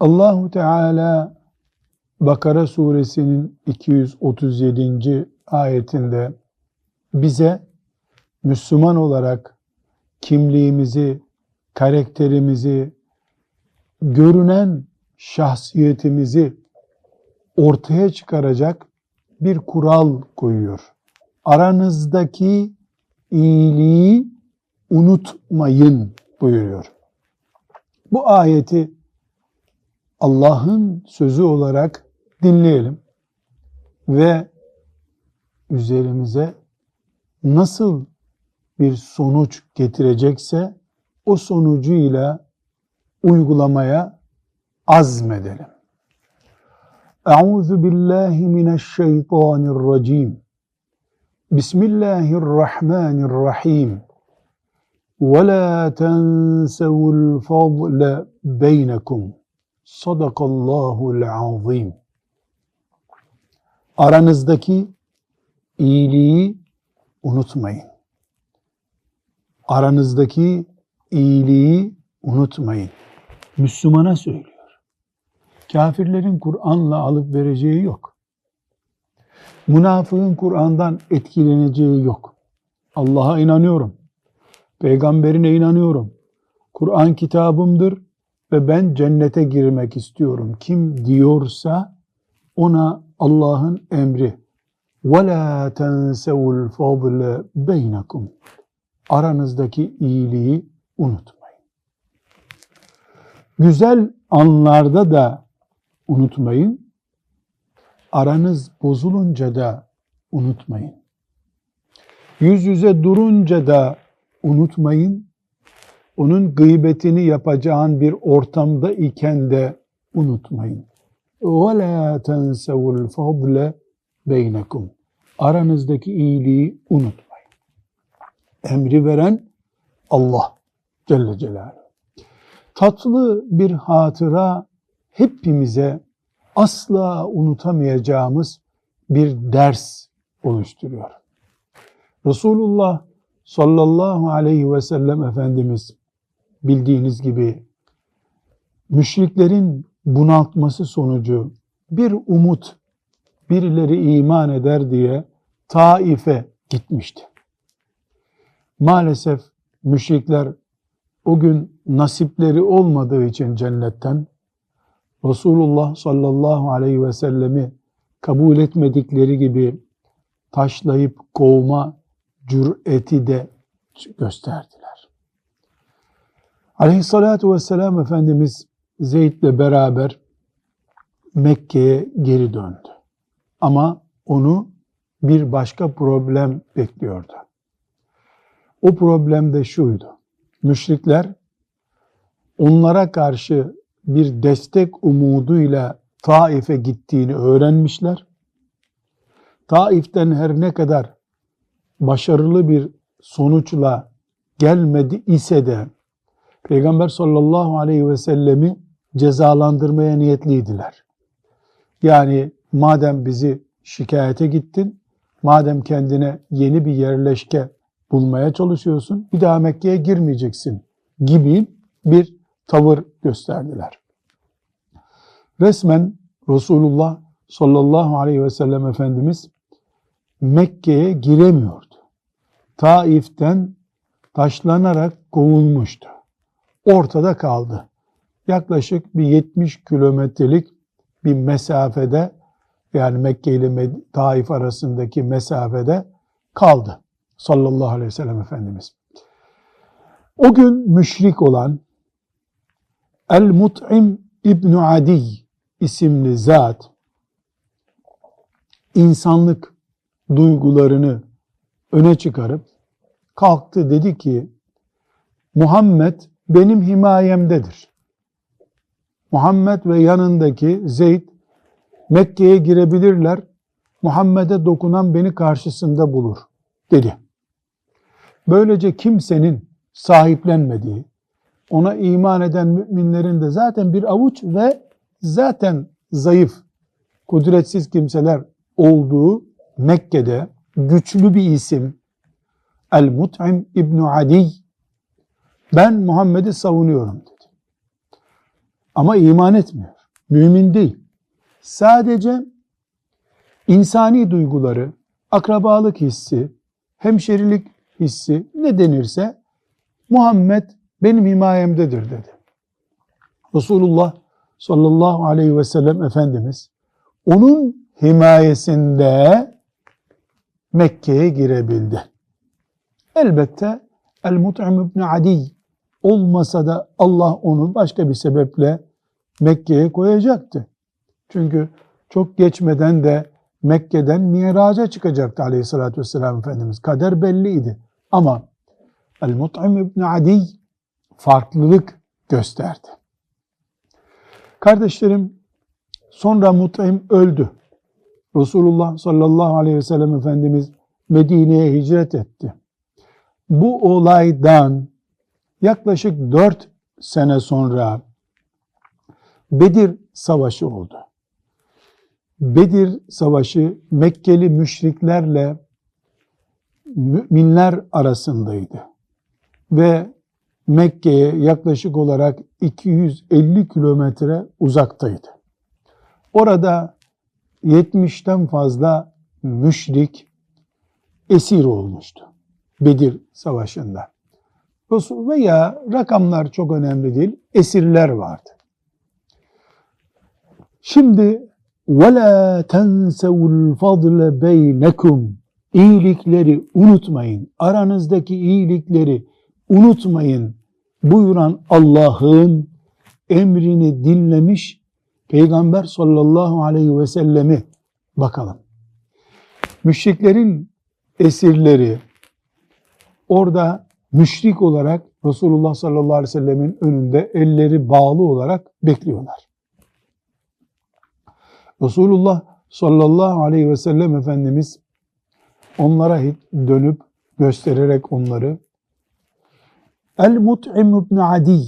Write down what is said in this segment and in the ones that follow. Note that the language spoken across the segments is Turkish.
Allahu Teala Bakara suresinin 237. ayetinde bize Müslüman olarak kimliğimizi, karakterimizi, görünen şahsiyetimizi ortaya çıkaracak bir kural koyuyor. Aranızdaki iyiliği unutmayın buyuruyor. Bu ayeti Allah'ın sözü olarak dinleyelim ve üzerimize nasıl bir sonuç getirecekse o sonucuyla uygulamaya azmedelim. Euzu billahi mineşşeytanirracim. Bismillahirrahmanirrahim. Ve la tensevul fadle beynekum. Sadakallahul azim. Aranızdaki iyiliği unutmayın. Aranızdaki iyiliği unutmayın. Müslümana söylüyor. Kafirlerin Kur'an'la alıp vereceği yok. Münafığın Kur'an'dan etkileneceği yok. Allah'a inanıyorum. Peygamberine inanıyorum. Kur'an kitabımdır ve ben cennete girmek istiyorum. Kim diyorsa ona Allah'ın emri وَلَا تَنْسَوُ الْفَضْلَ بَيْنَكُمْ Aranızdaki iyiliği unutmayın. Güzel anlarda da unutmayın. Aranız bozulunca da unutmayın. Yüz yüze durunca da unutmayın. Onun gıybetini yapacağın bir ortamda iken de unutmayın. وَلَا تَنْسَوُ الْفَضْلَ بَيْنَكُمْ Aranızdaki iyiliği unutmayın. Emri veren Allah Celle Celaluhu. Tatlı bir hatıra hepimize asla unutamayacağımız bir ders oluşturuyor. Resulullah sallallahu aleyhi ve sellem Efendimiz bildiğiniz gibi müşriklerin bunaltması sonucu bir umut birileri iman eder diye Taif'e gitmişti. Maalesef müşrikler o gün nasipleri olmadığı için cennetten Resulullah sallallahu aleyhi ve sellemi kabul etmedikleri gibi taşlayıp kovma cüreti de gösterdiler. Aleyhissalatu vesselam Efendimiz Zeyd'le beraber Mekke'ye geri döndü. Ama onu bir başka problem bekliyordu. O problem de şuydu. Müşrikler onlara karşı bir destek umuduyla Taif'e gittiğini öğrenmişler. Taif'ten her ne kadar başarılı bir sonuçla gelmedi ise de Peygamber sallallahu aleyhi ve sellemi cezalandırmaya niyetliydiler. Yani madem bizi şikayete gittin, madem kendine yeni bir yerleşke bulmaya çalışıyorsun, bir daha Mekke'ye girmeyeceksin gibi bir tavır gösterdiler. Resmen Resulullah sallallahu aleyhi ve sellem Efendimiz Mekke'ye giremiyordu. Taif'ten taşlanarak kovulmuştu. Ortada kaldı. Yaklaşık bir 70 kilometrelik bir mesafede yani Mekke ile Taif arasındaki mesafede kaldı sallallahu aleyhi ve sellem Efendimiz. O gün müşrik olan El-Mut'im İbn Adi isimli zat insanlık duygularını öne çıkarıp kalktı dedi ki Muhammed benim himayemdedir. Muhammed ve yanındaki Zeyd Mekke'ye girebilirler. Muhammed'e dokunan beni karşısında bulur dedi. Böylece kimsenin sahiplenmediği, ona iman eden müminlerin de zaten bir avuç ve zaten zayıf, kudretsiz kimseler olduğu Mekke'de güçlü bir isim El-Mut'im İbn Adi ben Muhammed'i savunuyorum dedi. Ama iman etmiyor. Mümin değil. Sadece insani duyguları, akrabalık hissi, hemşerilik hissi ne denirse Muhammed benim himayemdedir dedi. Resulullah sallallahu aleyhi ve sellem Efendimiz onun himayesinde Mekke'ye girebildi. Elbette El-Mut'im ibn Adi olmasa da Allah onu başka bir sebeple Mekke'ye koyacaktı. Çünkü çok geçmeden de Mekke'den Miraç'a çıkacaktı aleyhissalatü vesselam Efendimiz. Kader belliydi. Ama El-Mut'im ibn Adi farklılık gösterdi. Kardeşlerim sonra Mut'im öldü. Resulullah sallallahu aleyhi ve sellem Efendimiz Medine'ye hicret etti. Bu olaydan yaklaşık dört sene sonra Bedir Savaşı oldu. Bedir Savaşı Mekkeli müşriklerle müminler arasındaydı. Ve Mekke'ye yaklaşık olarak 250 kilometre uzaktaydı. Orada 70'ten fazla müşrik esir olmuştu Bedir Savaşı'nda Veya rakamlar çok önemli değil, esirler vardı. Şimdi وَلَا تَنْسَوُ الْفَضْلَ بَيْنَكُمْ İyilikleri unutmayın. Aranızdaki iyilikleri unutmayın. Buyuran Allah'ın emrini dinlemiş Peygamber sallallahu aleyhi ve sellemi bakalım. Müşriklerin esirleri orada müşrik olarak Resulullah sallallahu aleyhi ve sellemin önünde elleri bağlı olarak bekliyorlar. Resulullah sallallahu aleyhi ve sellem Efendimiz onlara dönüp göstererek onları El-Mut'im ibn Adi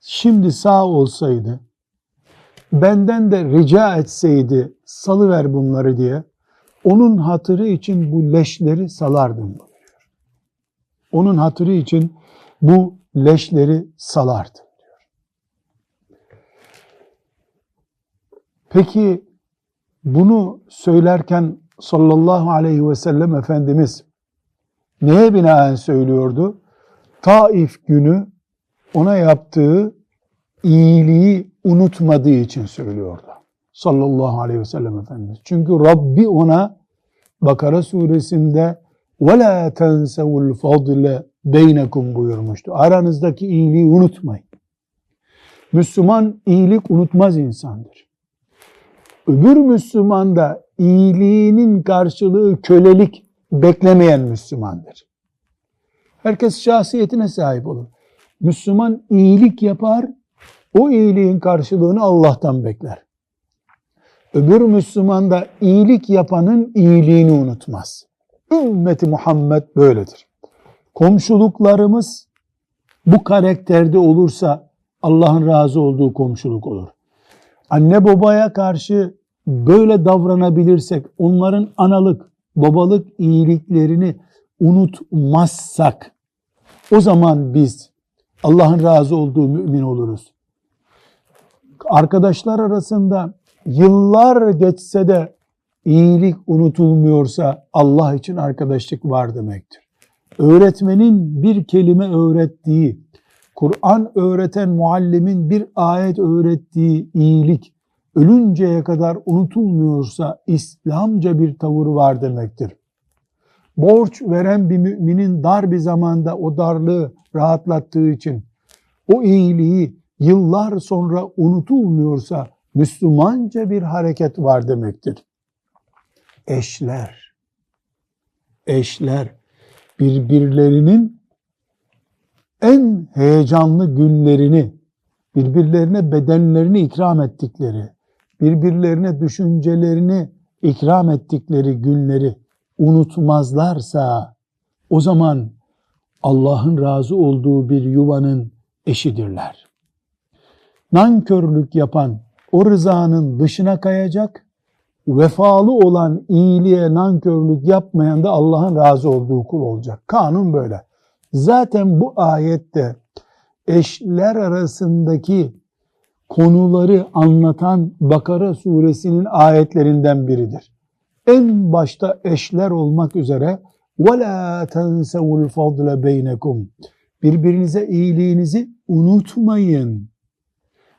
şimdi sağ olsaydı benden de rica etseydi salıver bunları diye onun hatırı için bu leşleri salardım. Onun hatırı için bu leşleri salardım diyor. Peki bunu söylerken sallallahu aleyhi ve sellem Efendimiz neye binaen söylüyordu? Taif günü ona yaptığı iyiliği unutmadığı için söylüyordu. Sallallahu aleyhi ve sellem Efendimiz. Çünkü Rabbi ona Bakara suresinde وَلَا تَنْسَوُ الْفَضْلَ بَيْنَكُمْ buyurmuştu. Aranızdaki iyiliği unutmayın. Müslüman iyilik unutmaz insandır. Öbür Müslüman da iyiliğinin karşılığı kölelik beklemeyen Müslümandır. Herkes şahsiyetine sahip olur. Müslüman iyilik yapar, o iyiliğin karşılığını Allah'tan bekler. Öbür Müslüman da iyilik yapanın iyiliğini unutmaz. Ümmeti Muhammed böyledir. Komşuluklarımız bu karakterde olursa Allah'ın razı olduğu komşuluk olur. Anne babaya karşı böyle davranabilirsek, onların analık, babalık iyiliklerini unutmazsak, o zaman biz Allah'ın razı olduğu mümin oluruz. Arkadaşlar arasında yıllar geçse de iyilik unutulmuyorsa Allah için arkadaşlık var demektir. Öğretmenin bir kelime öğrettiği, Kur'an öğreten muallimin bir ayet öğrettiği iyilik ölünceye kadar unutulmuyorsa İslamca bir tavır var demektir. Borç veren bir müminin dar bir zamanda o darlığı rahatlattığı için o iyiliği yıllar sonra unutulmuyorsa Müslümanca bir hareket var demektir. Eşler, eşler birbirlerinin en heyecanlı günlerini birbirlerine bedenlerini ikram ettikleri, birbirlerine düşüncelerini ikram ettikleri günleri unutmazlarsa o zaman Allah'ın razı olduğu bir yuvanın eşidirler. Nankörlük yapan o rızanın dışına kayacak, vefalı olan iyiliğe nankörlük yapmayan da Allah'ın razı olduğu kul olacak. Kanun böyle. Zaten bu ayette eşler arasındaki konuları anlatan Bakara suresinin ayetlerinden biridir. En başta eşler olmak üzere وَلَا تَنْسَوُ الْفَضْلَ بَيْنَكُمْ Birbirinize iyiliğinizi unutmayın.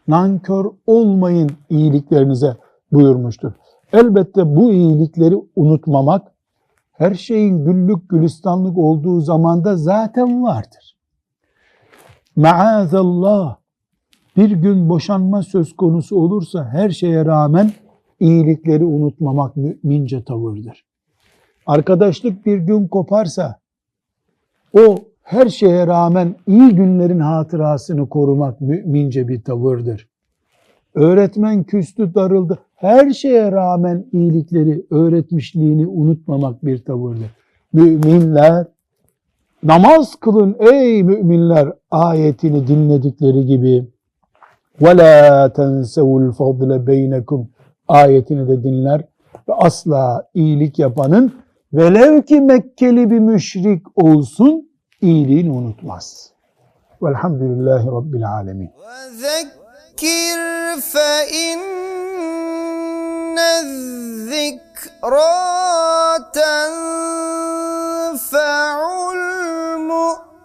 Nankör olmayın iyiliklerinize buyurmuştur. Elbette bu iyilikleri unutmamak her şeyin güllük gülistanlık olduğu zamanda zaten vardır. Maazallah bir gün boşanma söz konusu olursa her şeye rağmen iyilikleri unutmamak mümince tavırdır. Arkadaşlık bir gün koparsa o her şeye rağmen iyi günlerin hatırasını korumak mümince bir tavırdır. Öğretmen küstü darıldı. Her şeye rağmen iyilikleri, öğretmişliğini unutmamak bir tavırdır. Müminler namaz kılın ey müminler ayetini dinledikleri gibi وَلَا تَنْسَوُ الْفَضْلَ بَيْنَكُمْ ayetini de dinler ve asla iyilik yapanın velev ki Mekkeli bir müşrik olsun iyiliğini unutmaz. Velhamdülillahi Rabbil Alemin. وذكر فإن الذكرى تنفع المؤمنين.